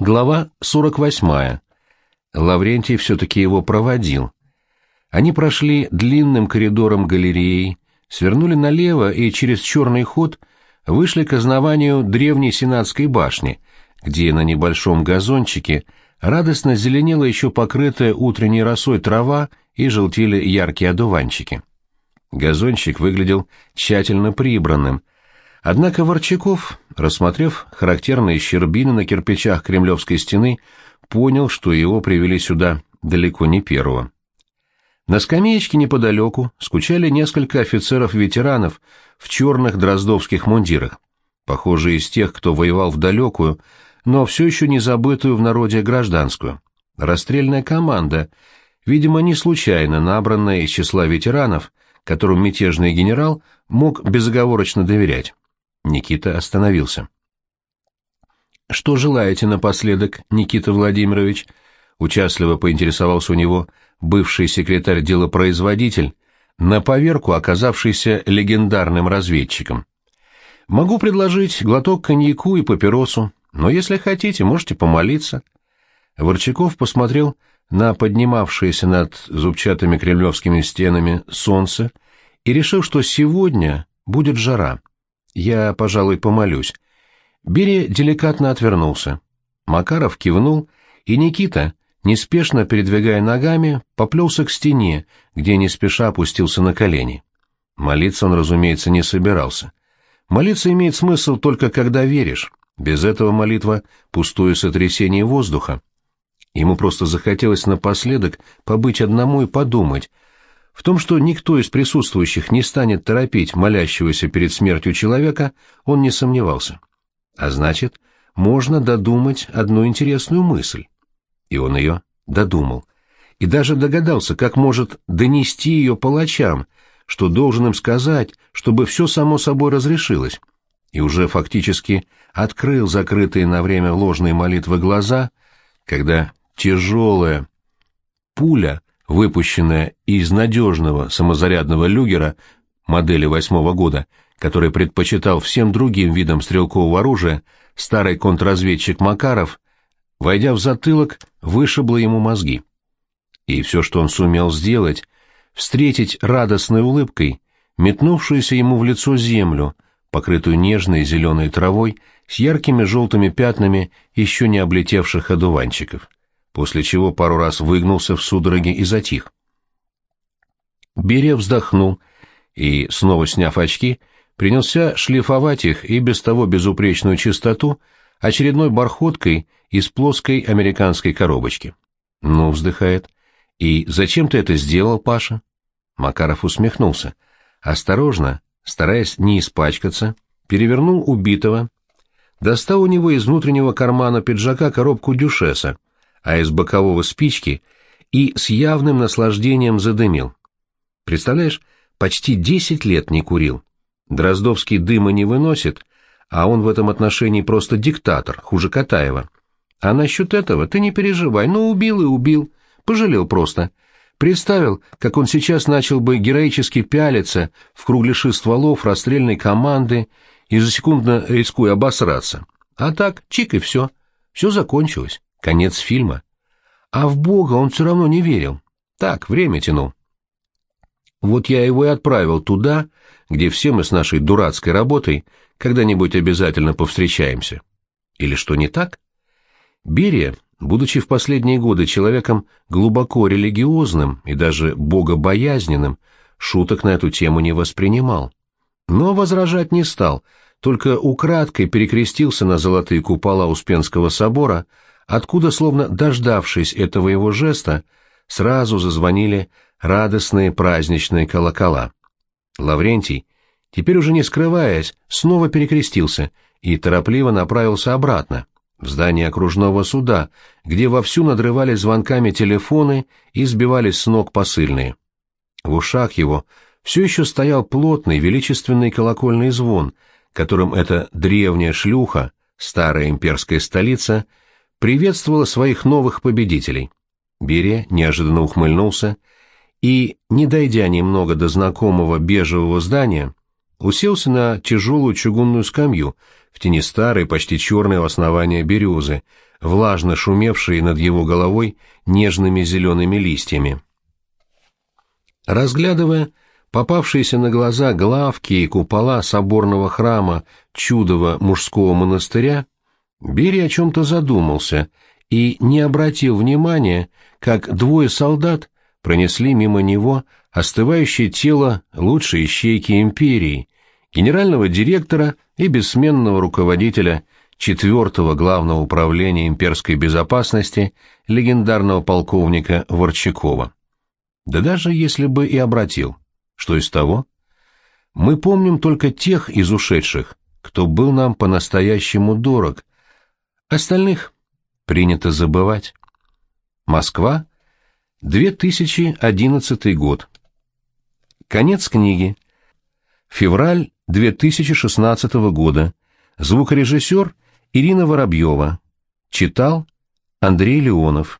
Глава 48. Лаврентий все-таки его проводил. Они прошли длинным коридором галереи, свернули налево и через черный ход вышли к основанию древней сенатской башни, где на небольшом газончике радостно зеленела еще покрытая утренней росой трава и желтели яркие одуванчики. Газончик выглядел тщательно прибранным, Однако Ворчаков, рассмотрев характерные щербины на кирпичах Кремлевской стены, понял, что его привели сюда далеко не первого. На скамеечке неподалеку скучали несколько офицеров-ветеранов в черных дроздовских мундирах, похожие из тех, кто воевал в далекую, но все еще не забытую в народе гражданскую. Расстрельная команда, видимо, не случайно набранная из числа ветеранов, которым мятежный генерал мог безоговорочно доверять. Никита остановился. «Что желаете напоследок, Никита Владимирович?» Участливо поинтересовался у него бывший секретарь-делопроизводитель, на поверку оказавшийся легендарным разведчиком. «Могу предложить глоток коньяку и папиросу, но если хотите, можете помолиться». Ворчаков посмотрел на поднимавшееся над зубчатыми кремлевскими стенами солнце и решил, что сегодня будет жара. Я, пожалуй, помолюсь. Берия деликатно отвернулся. Макаров кивнул, и Никита, неспешно передвигая ногами, поплелся к стене, где не спеша опустился на колени. Молиться он, разумеется, не собирался. Молиться имеет смысл только когда веришь. Без этого молитва — пустое сотрясение воздуха. Ему просто захотелось напоследок побыть одному и подумать, в том, что никто из присутствующих не станет торопить молящегося перед смертью человека, он не сомневался. А значит, можно додумать одну интересную мысль. И он ее додумал. И даже догадался, как может донести ее палачам, что должен им сказать, чтобы все само собой разрешилось. И уже фактически открыл закрытые на время ложные молитвы глаза, когда тяжелая пуля выпущенная из надежного самозарядного люгера модели восьмого года, который предпочитал всем другим видам стрелкового оружия, старый контрразведчик Макаров, войдя в затылок, вышибло ему мозги. И все, что он сумел сделать, встретить радостной улыбкой метнувшуюся ему в лицо землю, покрытую нежной зеленой травой с яркими желтыми пятнами еще не облетевших одуванчиков после чего пару раз выгнулся в судороге и затих. Берия вздохнул и, снова сняв очки, принялся шлифовать их и без того безупречную чистоту очередной бархоткой из плоской американской коробочки. «Ну», — вздыхает, — «и зачем ты это сделал, Паша?» Макаров усмехнулся. Осторожно, стараясь не испачкаться, перевернул убитого, достал у него из внутреннего кармана пиджака коробку дюшеса, а из бокового спички и с явным наслаждением задымил. Представляешь, почти десять лет не курил. Дроздовский дыма не выносит, а он в этом отношении просто диктатор, хуже Катаева. А насчет этого ты не переживай, ну убил и убил, пожалел просто. Представил, как он сейчас начал бы героически пялиться в кругляши стволов расстрельной команды, ежесекундно рискуя обосраться. А так, чик и все. Все закончилось. Конец фильма. А в Бога он все равно не верил. Так, время тянул. Вот я его и отправил туда, где все мы с нашей дурацкой работой когда-нибудь обязательно повстречаемся. Или что не так? Берия, будучи в последние годы человеком глубоко религиозным и даже богобоязненным, шуток на эту тему не воспринимал. Но возражать не стал, только украдкой перекрестился на золотые купола Успенского собора, откуда, словно дождавшись этого его жеста, сразу зазвонили радостные праздничные колокола. Лаврентий, теперь уже не скрываясь, снова перекрестился и торопливо направился обратно, в здание окружного суда, где вовсю надрывались звонками телефоны и сбивались с ног посыльные. В ушах его все еще стоял плотный величественный колокольный звон, которым эта древняя шлюха, старая имперская столица — приветствовала своих новых победителей. Берия неожиданно ухмыльнулся и, не дойдя немного до знакомого бежевого здания, уселся на тяжелую чугунную скамью в тени старой, почти черной у основания березы, влажно шумевшие над его головой нежными зелеными листьями. Разглядывая попавшиеся на глаза главки и купола соборного храма чудового мужского монастыря, Берия о чем-то задумался и не обратил внимания, как двое солдат пронесли мимо него остывающее тело лучшей ищейки империи, генерального директора и бессменного руководителя четвертого главного управления имперской безопасности легендарного полковника Ворчакова. Да даже если бы и обратил, что из того? Мы помним только тех из ушедших, кто был нам по-настоящему дорог. Остальных принято забывать. Москва, 2011 год. Конец книги. Февраль 2016 года. Звукорежиссер Ирина Воробьева. Читал Андрей Леонов.